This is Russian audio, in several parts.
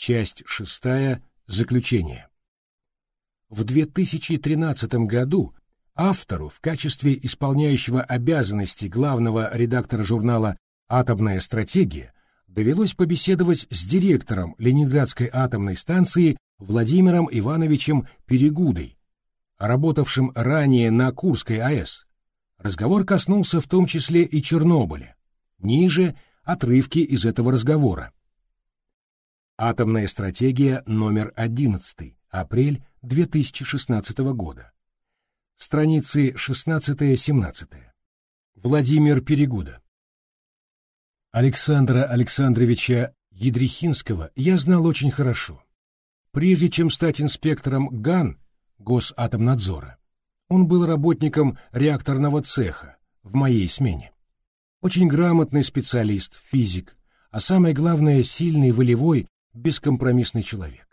Часть шестая. Заключение. В 2013 году автору в качестве исполняющего обязанности главного редактора журнала «Атомная стратегия» довелось побеседовать с директором Ленинградской атомной станции Владимиром Ивановичем Перегудой, работавшим ранее на Курской АЭС. Разговор коснулся в том числе и Чернобыля. Ниже отрывки из этого разговора. Атомная стратегия номер 11, апрель 2016 года. Страницы 16-17. Владимир Перегуда. Александра Александровича Едрихинского я знал очень хорошо. Прежде чем стать инспектором ГАН, Госатомнадзора, он был работником реакторного цеха в моей смене. Очень грамотный специалист, физик, а самое главное, сильный, волевой, бескомпромиссный человек.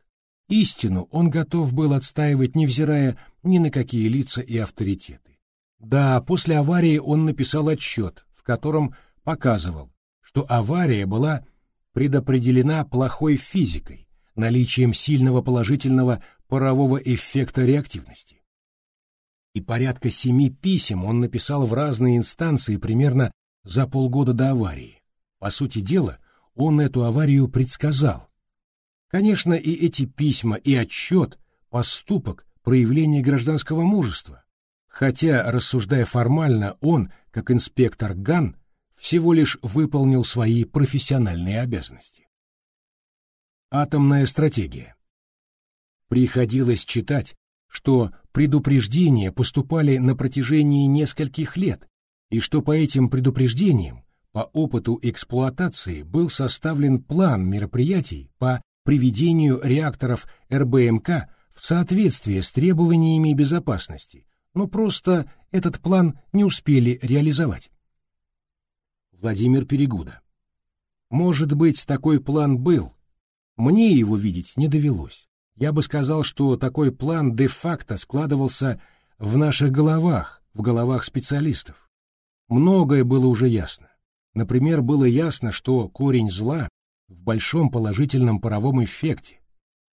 Истину он готов был отстаивать, невзирая ни на какие лица и авторитеты. Да, после аварии он написал отчет, в котором показывал, что авария была предопределена плохой физикой, наличием сильного положительного парового эффекта реактивности. И порядка семи писем он написал в разные инстанции примерно за полгода до аварии. По сути дела, он эту аварию предсказал, Конечно, и эти письма, и отчет — поступок, проявление гражданского мужества. Хотя, рассуждая формально, он, как инспектор ГАН, всего лишь выполнил свои профессиональные обязанности. Атомная стратегия. Приходилось читать, что предупреждения поступали на протяжении нескольких лет, и что по этим предупреждениям, по опыту эксплуатации, был составлен план мероприятий по приведению реакторов РБМК в соответствие с требованиями безопасности, но просто этот план не успели реализовать. Владимир Перегуда. Может быть, такой план был. Мне его видеть не довелось. Я бы сказал, что такой план де-факто складывался в наших головах, в головах специалистов. Многое было уже ясно. Например, было ясно, что корень зла в большом положительном паровом эффекте.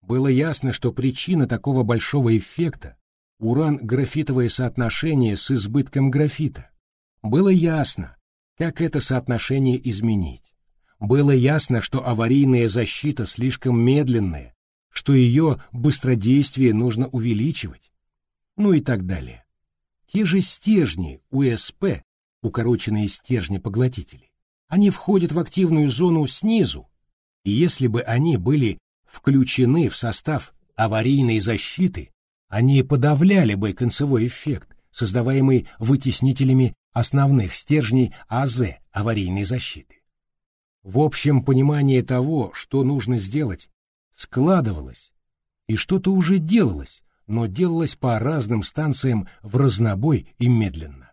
Было ясно, что причина такого большого эффекта – уран-графитовое соотношение с избытком графита. Было ясно, как это соотношение изменить. Было ясно, что аварийная защита слишком медленная, что ее быстродействие нужно увеличивать, ну и так далее. Те же стержни УСП, укороченные стержни-поглотители, они входят в активную зону снизу, если бы они были включены в состав аварийной защиты, они подавляли бы концевой эффект, создаваемый вытеснителями основных стержней АЗ аварийной защиты. В общем, понимание того, что нужно сделать, складывалось, и что-то уже делалось, но делалось по разным станциям в разнобой и медленно.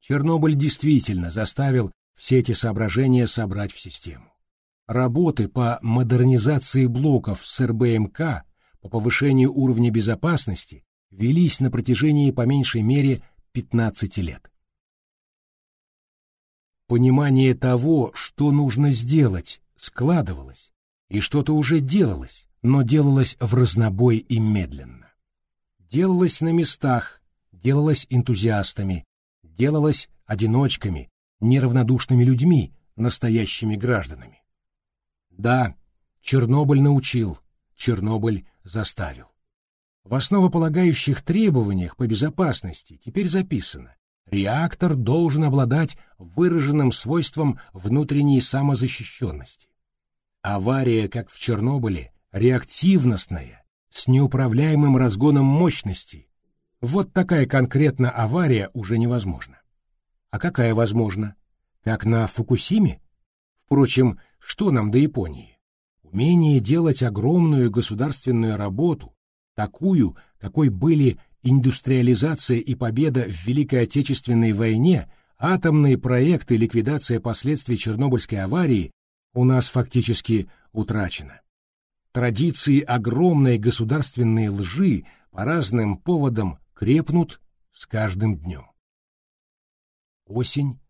Чернобыль действительно заставил все эти соображения собрать в систему. Работы по модернизации блоков с РБМК по повышению уровня безопасности велись на протяжении по меньшей мере 15 лет. Понимание того, что нужно сделать, складывалось, и что-то уже делалось, но делалось в разнобой и медленно. Делалось на местах, делалось энтузиастами, делалось одиночками, неравнодушными людьми, настоящими гражданами. Да, Чернобыль научил, Чернобыль заставил. В основополагающих требованиях по безопасности теперь записано реактор должен обладать выраженным свойством внутренней самозащищенности. Авария, как в Чернобыле, реактивностная, с неуправляемым разгоном мощности. Вот такая конкретно авария уже невозможна. А какая возможна? Как на Фукусиме? Впрочем, что нам до Японии? Умение делать огромную государственную работу, такую, какой были индустриализация и победа в Великой Отечественной войне, атомные проекты ликвидация последствий Чернобыльской аварии у нас фактически утрачено. Традиции огромной государственной лжи по разным поводам крепнут с каждым днем. Осень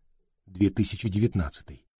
2019